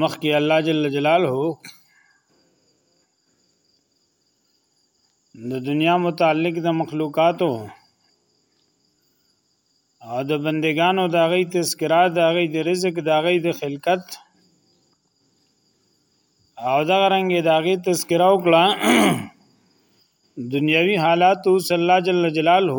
مخکې الله جل جلاله د دنیا متعلق د مخلوقاتو او د بندگانو د غي تذکرہ د غي د رزق د غي د خلقت او دا رنګ د غي تذکرہ وکړه دنیوي حالات صلی الله جل جلاله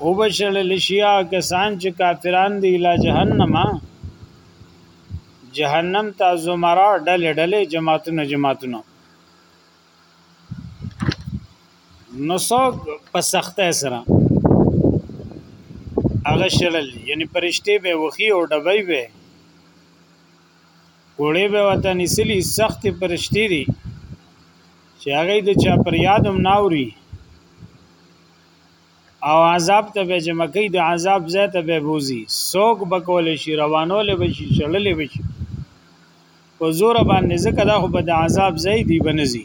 او بشل لشیا کسان چې کافران دی اله جهنم جهنم ته زمرا ډلې ډلې جماعتونه جماعتونه نو څوک په سخته سره هغه شړل یعنی پرشته به وخی او ډبای به کوړې به وته نسلی سخت پرشتي دي چې هغه د چا پر یادم ناوري او عذاب ته به جمکې د عذاب ځای ته به بوزي سوق بکول شي روانول به شي چړلې به شي په زور باندې ځکه دا خو به د عذاب ځای دی بنزي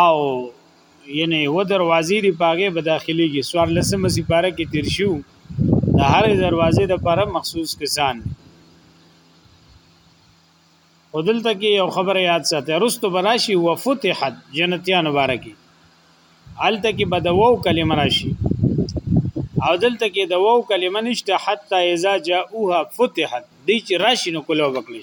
او یعنی و دروازې دی پاګه به داخليږي سوار لسمه سپاره کې تیر شو د هر دروازې د لپاره مخصوص کسان ودلته کې یو خبره یاد ساته رستو براشي وفتحت جنتیان مبارکي الته کې بدوو کلمه راشي او دلته کې د وو کلمه نشته حتی اذا جاءوها فتحت دې چې راشي نو کولو وکړي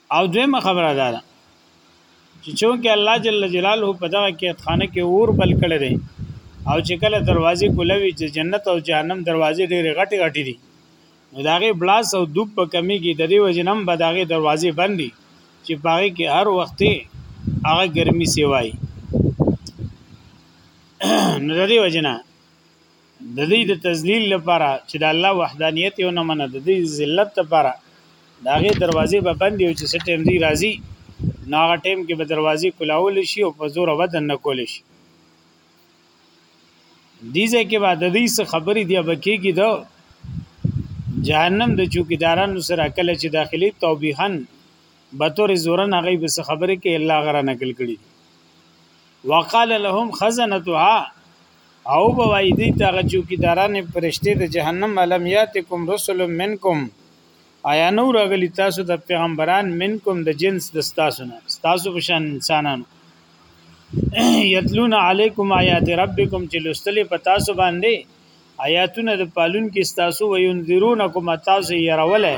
او دویمه خبره دا ده چې چونکه الله جل جلاله په دغه کې خانه کې اور بل کړی دی او چې کله دروازې کولوي چې جنت او جهنم دروازې ډېرې غټې غټې دي نو داغه بلاس او دوب په کمی کې د دې وجنم به داغه دروازې بندي چې پاره کې هر وخت هغه ګرمي سیوای نو د دې وجنه د دې د تذلیل لپاره چې د الله وحدانیت یې نه منه د دې ذلت لپاره دا غي دروازې به بندې او چې سټیم دی راځي نو هغه ټیم کې به دروازې کولاول شي او په زور ودن نه کول شي دیزه کې بعد د دې څه خبرې دی به کېږي دا جهنم د چوکیدارانو سره کله چې داخلي توبیحن به تور زورن هغه به څه خبرې کې الله غره نقل کړي وقال لهم خزنتها او به وای دی ته هغه چوکیداران پرشته د جهنم علم یاتکم رسل منکم آیا نو راغلی تاسو د پیغمبران منکم د جنس د تاسو نه تاسو په شان انسانانو یتلون علیکم آیات ربکم چې لستلې په تاسو باندې آیاتونه د پالون کې تاسو وینذرونکم تاسو یې راولې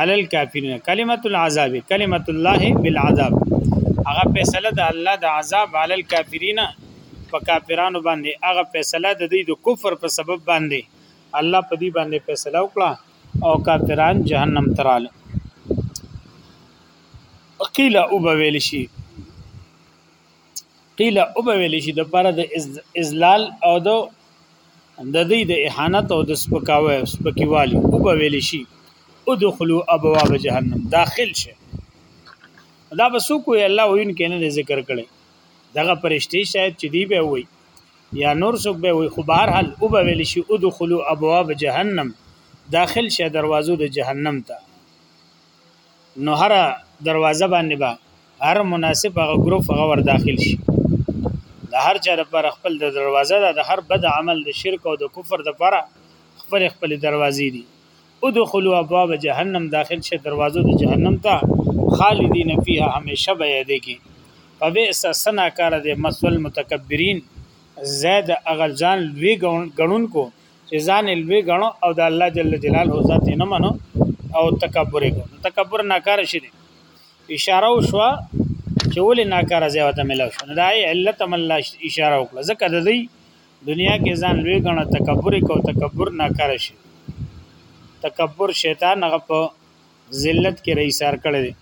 علی الکافرین کلمۃ العذاب کلمۃ الله بالعذاب هغه فیصله د الله د عذاب علی الکافرین په کافرانو باندې هغه فیصله د دوی د کفر په سبب باندې الله په دې باندې فیصله وکړه او کافران جهنم تراله قیل او بویل شي قیل او به ویل شي د پر د ازلال او د د دې د اهانت او د سپکاوي سپکیوالي او به ویل شي ادخلوا ابواب جهنم داخل شي دا به سو کوی الله وین کنه ذکر کړي دغه پرشتي شاید چې دی به وي یا نور څوک به وي خو بهر حال او به ویل شي ادخلوا ابواب جهنم داخل شي دروازو د جهنم ته نو هر دروازه باندې به با هر مناسب هغه ګروپ هغه ور داخل شي د هر چا لپاره خپل د دروازه ده د هر بد عمل د شرک او د کفر لپاره خپل خپل دروازې دي ادخلوا ابواب جهنم داخل شه دروازو د جهنم ته خالدین فیها همیشه به یې دیږي فبئس سنا کار د مسل متکبرین زید اغلزان لوی غنون کو چې ځان لوی غنو او د الله جل جلاله ذات نه منو او تکبر کو تکبر ناکاره شي اشاره وشو چې ولې ناکاره ځای وته ملو شو دا علت هم الله اشاره وکړه ځکه د دې دنیا کې ځان لوی غنو تکبر کو تکبر ناکاره شي تکبر شیطان هغه په ذلت کې رئیسار کړی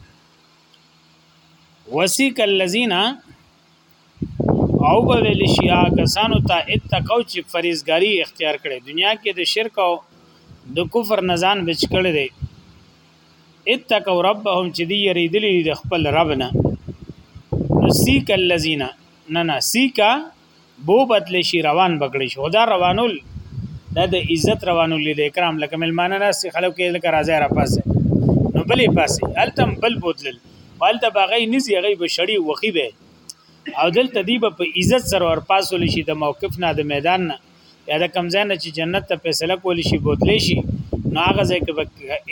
وسیک الذین او به ویل شي هغه کسانو ته اتقو چې فریضګاری اختیار کړي دنیا کې د شرک او د کفر نزان بچ کړي دي اتقو ربهم چې دی یریدلی د خپل رب نه سیک الذین نه نه سیکا بو بدل شي روان بکړي شو دا روانول دا د عزت روانول د اکرام لکه ملمانه ناس خلکو کې لکه راځي را پاسه نو بلې پاسه التم بل بوتل هلته به هغه نسی هغه به شړی وخی به او دلته دی به په عزت سره ورپاسول شي د موقف نه د میدان نه یا د کمزان چې جنت ته فیصله کول شي بوتلی شي نو هغه ځکه به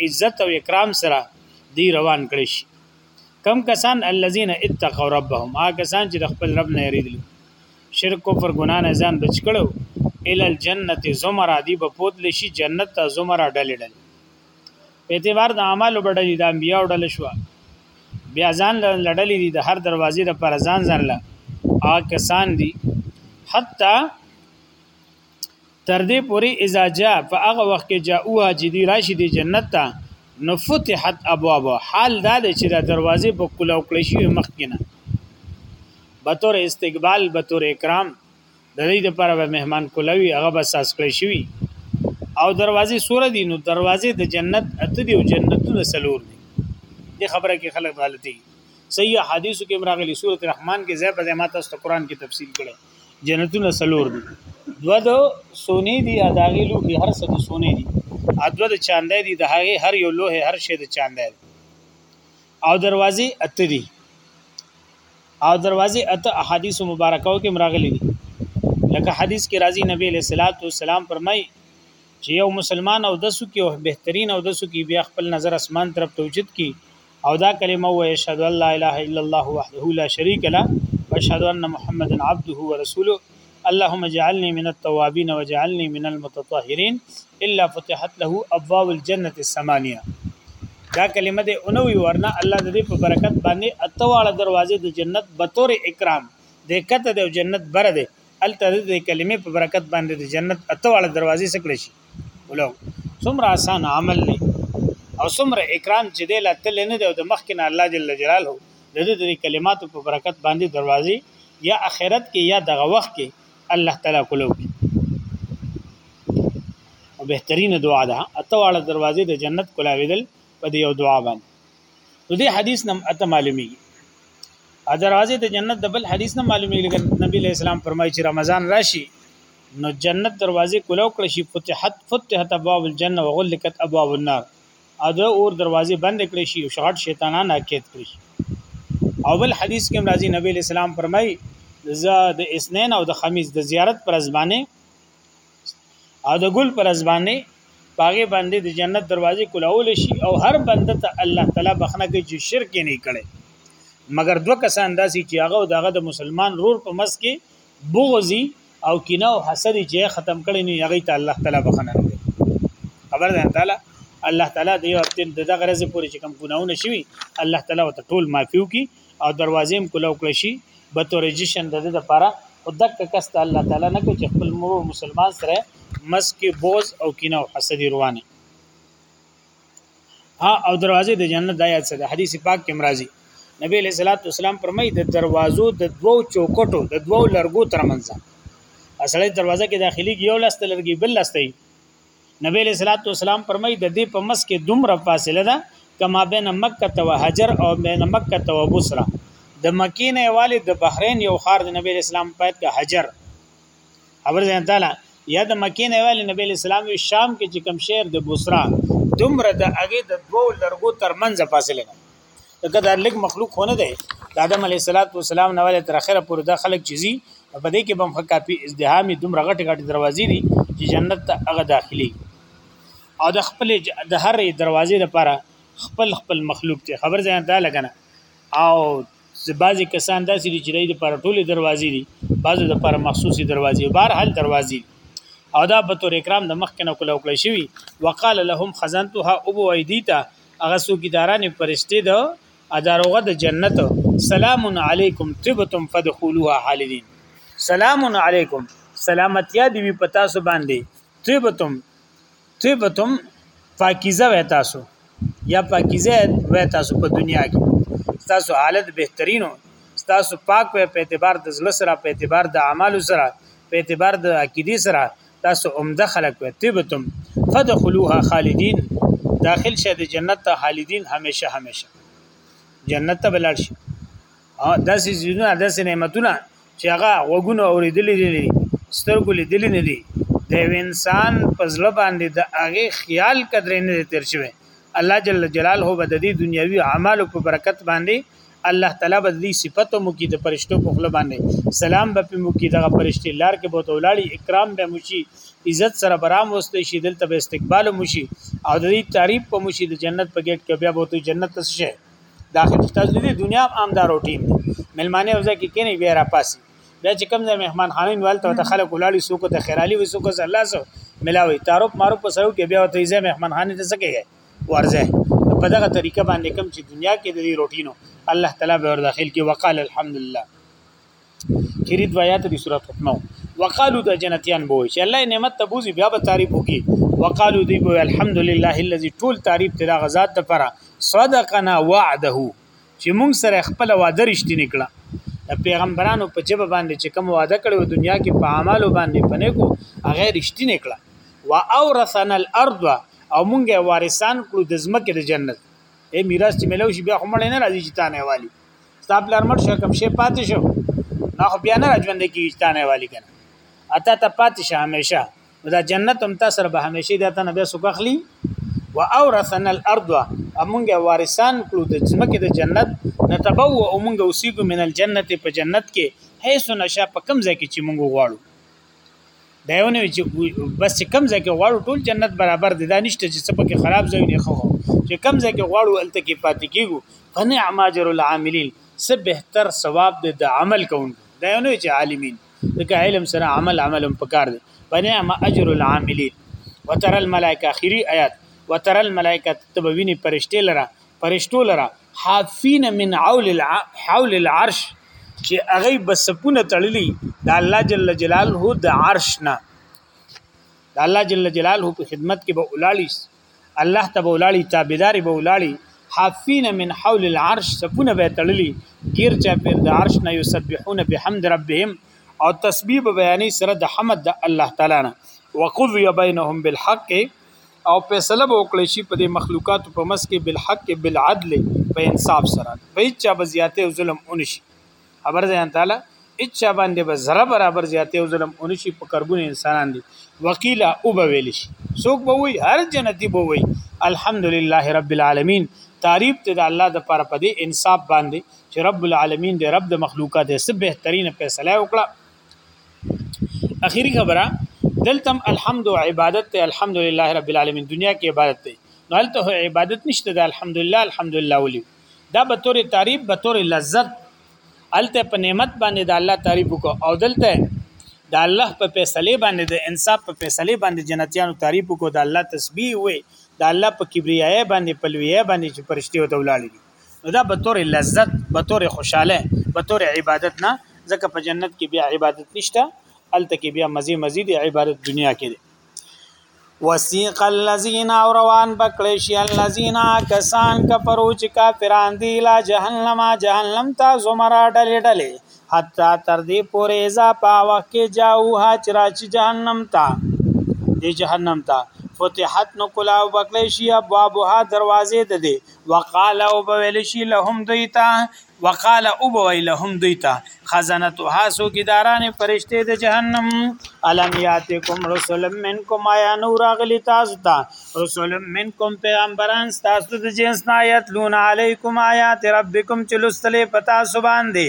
عزت او اکرام سره دی روان کړي شي کم کسان الذين اتقوا ربهم هغه کسان چې د خپل رب نه یریدل شرک او پر ګنا نه ځان بچ کړو ال الجنت زمرا دی به پوتلی شي جنت ته زمرا ډلې ډلې په اعتبار د اعمال وبډلې د انبیا وډل شو بیا ځان لړلې دي د هر دروازې د پر ځان ځان لا آ کسان دي حتی تر دې پوري اذا جاء په هغه وخت کې جاءوها جدي راشي د جنت ته نو فتحت ابواب حال دا دی چې دا دروازې په کله او کله شي مخ کې نه بطور استقبال بطور اکرام د دې لپاره به مهمان کولاوي هغه به ساس کړی شوی او دروازې سور دي نو دروازې د جنت اته دی او جنتونه سلور دي دې خبره کې خلک غلطي صحیح حدیثو کې مراغلی سورۃ الرحمن کې زې په زې ماته است قرآن کې تفصیل کړي جنتونه سلور دي دو دو سونی دي اداغي لوخي هر څه د سونی دي ادو د چاندې دي د هغه هر یو لوه هر شی د چاندې او دروازې اته دي او دروازې اته احادیث مبارکاو کې مراغلي دي لکه حدیث کې راځي نبی له صلوات و سلام فرمای چې یو مسلمان او دسو کې او بهترین او دسو کې بیا خپل نظر اسمان طرف توجد کی او دا کلمه و اشهد ان لا اله الا الله وحده لا شریک له واشهد ان محمدا عبده ورسوله اللهم اجعلني من التوابين واجعلني من المتطهرين الا فتحت له ابواب الجنه الثمانيه دا کلمه ده اونوي ورنه الله د دې په برکت باندې اتواله دروازې د جنت بطور اکرام د کته د جنت بر ده الته د کلمې په برکت باندې د جنت اتواله دروازې سکړي شي ولو څومره آسان عمل دی او څومره اکرام چې دی لا تل نه دی او د مخکې نه الله جل جلاله د دې کلماتو په برکت باندې دروازې یا اخرت کې یا دغه وخت کې الله تعالی کولو او بهترینه دعا ده اته واړه دروازې د جنت کولاویدل په دې یو دعا باندې نو دې حدیث نم اته معلومی ا دروازې د جنت د بل حدیث نم معلومی لکه نبی له اسلام فرمایي چې رمضان راشي نو جنت دروازې کولاو کړ شي فتحت فتحت ابواب الجنه وغلقت ابواب النار او د اور دروازې بند کړې شي او شغړ شیطانان اکید کړی شي او بل حدیث کې راځي نبی اسلام فرمای زه د اسنین او د خمیس د زیارت پر ځبانه او د ګل پر ځبانه باغې باندې د جنت دروازې کولاول شي او هر بنده ته الله تعالی بخنه کوي چې شرک نه کړي مګر دوه کسان داسي چې هغه دغه د مسلمان رور په مس کې بغضي او کینه او حسد چې ختم کړي نو هغه ته الله تعالی بخنه نه کوي خبر ده تعالی الله تعالی د یو هفته د دغه ورځې پورې چې کوم ګناونه شوي الله تعالی ورته ټول معافي وکړي او دروازې هم کلو کړی شي به تورې جشن د دې لپاره خو دک کس ته الله تعالی نه کوي چې خپل مور مسلمان سره مسکه بوز او کینه او حسد روانه ها او دروازه د جنت د آیات سره حدیث پاک کې مرাজি نبی علیہ الصلوۃ والسلام فرمایي د دروازو د دوو چوکټو د دوو لرګو ترمنځ اصلي دروازه کې داخلي یو لاس ته لرګي بل لاس ته نبی علیہ الصلوۃ والسلام فرمایي د دې په مس کې دومره فاصله ده کما بین مکه ته هجر او بین مکه ته بصره د مکې نه والي د بحرین یو خار د نبی اسلام پات کې هجر خبر ځان تعالی یا د مکې نه ویل نبی اسلام وی شام کې چې کم شهر د بوسرا دومره د هغه د دوو لرګو ترمنځ فاصله ده دغه د لګ مخلوق خونه ده د آدم علی السلام نه ولې تر اخره پورې د خلک چیزي په دې کې بم خکافي ازدهامي دومره غټ غټ دروازې دي چې جنت ته هغه داخلي او د خپل د هر دروازې لپاره خپل خپل مخلوق ته خبر ځان ته لګنه او زه بعضی کسان داسې دي چې د پر ټوله دروازې دي بعضو د پر مخصوصي دروازې بهر حل دروازې او دا په تور اکرام د مخ کنه کول او کړی شوی وقال لهم خزنتها او بو ایدیتا هغه سو کیداران پرشته ده اداروغه د جنت سلام علیکم طبتم فدخلوها حالدین سلام علیکم سلامتیا دی پتا سو باندې طبتم طيبتم پاکیزه وې تاسو یا پاکیزه وې تاسو په دنیا کې تاسو حالت بهترینو تاسو پاک په اعتبار د ځل سره په اعتبار د اعمال سره په اعتبار د عقیدې سره تاسو عمده خلق وې طيبتم فدخلوها خالدین داخل شه د جنت ته خالدین همیشه همیشه جنت ته بلل شي داسې ځینونه داسې نعمتونه چې هغه وګونو اوریدلې دي سترګو لیدلې نه دي د انسان په ځله باندې د هغه خیال قدرې نه تیر شوی الله جل جلاله به د دې دنیوي اعمالو په برکت باندې الله تعالی به دې صفته مو کې د پرشتو په خله باندې سلام به په مو کې دغه پرشتي لار کې بوت ولاړی اکرام به مو شي عزت سره برام وسته شي دلته به استقبال مو شي او د دې تعریف په مو شي د جنت په گیټ کې بیا بوت جنت څه داخل تاسو دې دنیا هم دا روټین ملمانه وځه کې کینې بیا را پاسي بیا چې کم ځای مهمان خانین والته ته خلک ولاړی سو کو ته خیرالي وسو کو الله سو ملاوي تعارف معروف په سره کې بیا ته یې مهمان خانه ته سکه ورځه په دغه طریقه باندې کم چې دنیا کې د روټینو الله تعالی به ور داخل کې وقال الحمدلله کری دویات دی سورۃ حکمه وقالو د جنتیان بوي چې الله نعمت ته بوزي بیا به تعریف وکي وقالو دی بوي الحمدلله الذي طول تعریف تر غزاد ته پر صدقنا وعده چې موږ سره خپل وعده رښتینی کړه د پیغمبرانو په جبه باندې چې کوم وعده کړو دنیا کې په اعمالو باندې پنه کو هغه رښتینی کړه واورثنا الارض او موږ وارثان کړو د زمکه د جنت اے میراث چې ملو شي بیا هم نه راځي چې تانه والی ستا پلار مړ شو کوم شی پاتې شو نو خو بیا نه راځوند کیږي تا نه والی کنه اته ته پاتې شه همیشه دا جنت هم تاسو به همیشه د تنه به سوک اخلي و اورثنا الارض امونګه وارثان کړو د ځمکه د جنت نتبو امونګه اوسېګو من الجنت په جنت کې حيث نشا په کم ځای کې چې مونږ غواړو دا یو نه چې بس کم ځای کې غواړو ټول جنت برابر دي دا نشته چې څه پکې خراب ځای نه خو چې کم ځای کې غواړو الته کې پاتې کیږو فنعم اجر العاملین سه بهتر ثواب دی د عمل کوونکو دا یو نه چې عالمین دغه علم سره عمل عمل هم پکار دی فنعم اجر العاملین وتر الملائکه اخیری آیات وتر الملائکه تبوینی پرشته لره فرشتو لره حافین من عول حول العرش چې هغه بسپونه تړلی د الله جل جلاله د عرش نه د الله جل جلاله په خدمت کې به ولاړی الله ته به ولاړی تابعداري به ولاړی حافین من حول العرش سپونه به تړلی غیر چا پر د عرش نه یسبحون بحمد ربهم او تسبیح بیانې سره د حمد د الله تعالی نه وقضی بینهم بالحق او فیصله به وکړي شي په دې مخلوقات په مس کې بالحق بالعدل په انصاف سره په هیڅ چا به زیاته او ظلم اونشي خبر ده ان تعالی هیڅ چا باندې به ذره برابر زیاته او ظلم اونشي په کربون انسانان دي وکیلا او به ویل شي څوک به وي هر جنتی به وي الحمدلله رب العالمین تعریف ته د الله د پاره په دې انصاف باندې چې رب العالمین دې رب د مخلوقات سه بهترینه فیصله وکړه اخیری خبره دلتم الحمد عبادت ته الحمدلله رب العالمین دنیا کې عبادت ته نو هلته عبادت نشته د الحمدلله الحمدلله ولي دا به تور تعریف به تور لذت هلته په نعمت باندې د الله تعریف وکړه او دلته د الله په فیصله باندې د انصاف په فیصله باندې جنتیانو تعریف وکړه د الله تسبیح وې د الله په کبریا باندې پلوی باندې چې پرشتي او دولاړي نو دا به تور لذت به تور خوشاله به تور عبادت نه ځکه په جنت کې بیا عبادت نشته الته کې بیا مزي مزي دی عبادت دنیا کې دی وسیق الذین او روان بکړی شي الذین کسان کفرو چې کافران دي لا جهنم جهنم ته زمرا ډلې ډلې حتا تر دې پورې ځا په وخت کې جاو ها چې را چې جهنم ته دې جهنم ته فتحت نو کلاو بکلی شي ابوابها دروازې د دې وقال او بویل شي لهم دویتا وقال او بویل لهم دویتا خزانتها سو کیداران فرشته د جهنم الم یاتکم رسول منکم یا نور اغلی تاسو ته رسول منکم پیغمبران تاسو د جنس نایت لون علیکم آیات ربکم چلوستلې پتا سبحان دی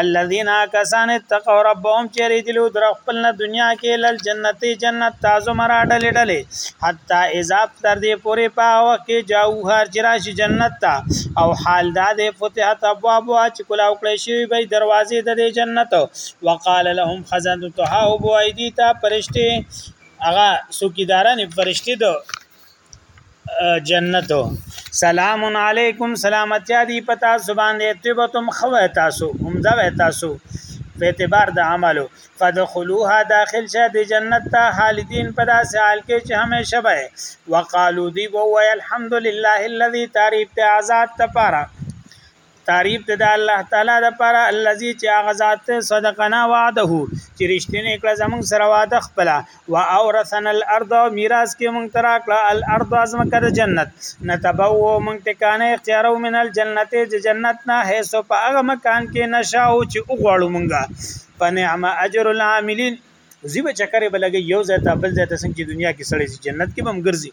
الذين كسان اتقوا ربهم چری دلو در خپل نه دنیا کې لل جنتی جنت تازو مرا ډلې ډلې حتا اذا تر دې پورې په وخت کې جاو هر جراشي جنت تا او حال دا دې فتحت ابواب واچ کلا او کړې شي به دروازې د دې جنت وقال لهم خزنه تها او بو ايدي تا پرشته هغه سوکیداران پرشته دو جنتو سلام علیکم سلامتی دی پتا زبان دی تبتم خو تاسو هم دا تاسو په اعتبار د عملو فدخلوها داخل شه د جنت ته خالدین په داسې حال کې چې همیشه به وقالو دی وو الحمدلله الذي تعریف ته آزاد تپاره تعریف د الله تعالی د پاره الذي چې هغه ذات صدقنا وعده چې رښتینه کړه زمون سره وعده خپل او اورثنا الارض میراث کې مونږ ترا کړه الارض ازمکه د جنت نتبو مونږ ټکانه اختیارو من الجنت چې جنت نه هیڅ په هغه مکان کې نشاو چې وغواړو مونږه فنعم اجر العاملین زیبه چکرې بلګي یو ځای ته بل ځای ته څنګه دنیا کې سړی جنت کې بم ګرځي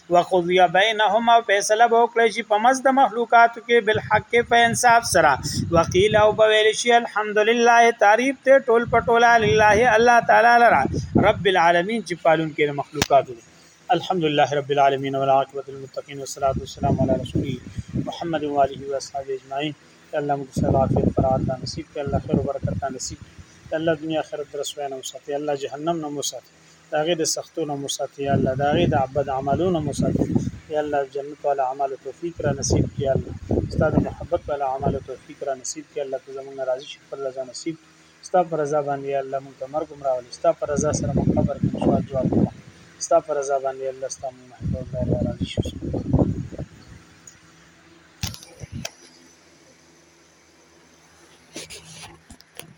وقضی بینهم او فیصله به وکړی شي په مز د مخلوقاتو کې بالحق په انصاف سره وقیل او به ویل شي الحمدلله تعریف ته ټول په ټوله لله الله تعالی لرا رب العالمین چې پالون کې د مخلوقاتو دی الحمدلله رب العالمین والعاقبۃ للمتقین والصلاة والسلام علی رسول محمد و علیه و اصحابہ اجمعین الله موږ سره عافیت فرات نصیب کړه الله خیر او برکت نصیب کړه الله دنیا آخرت درسوانه وساتي الله جهنم نه وساتي د هغې د سختو نه مو ساتي یا الله د هغې د بد عملو نه مو ساتي یا الله جنت والا عمل توفیق را نصیب کړي یا الله ستا د محبت والا عمل توفیق را نصیب کړي الله ته زمونږ راضي شي خپل رضا نصیب ستا پر رضا باندې یا الله مونږ ته مرګ هم راولي ستا پر رضا سره مونږ قبر کې سوال جواب کړه ستا پر رضا باندې الله ستا مونږ محبوب الله راضي شي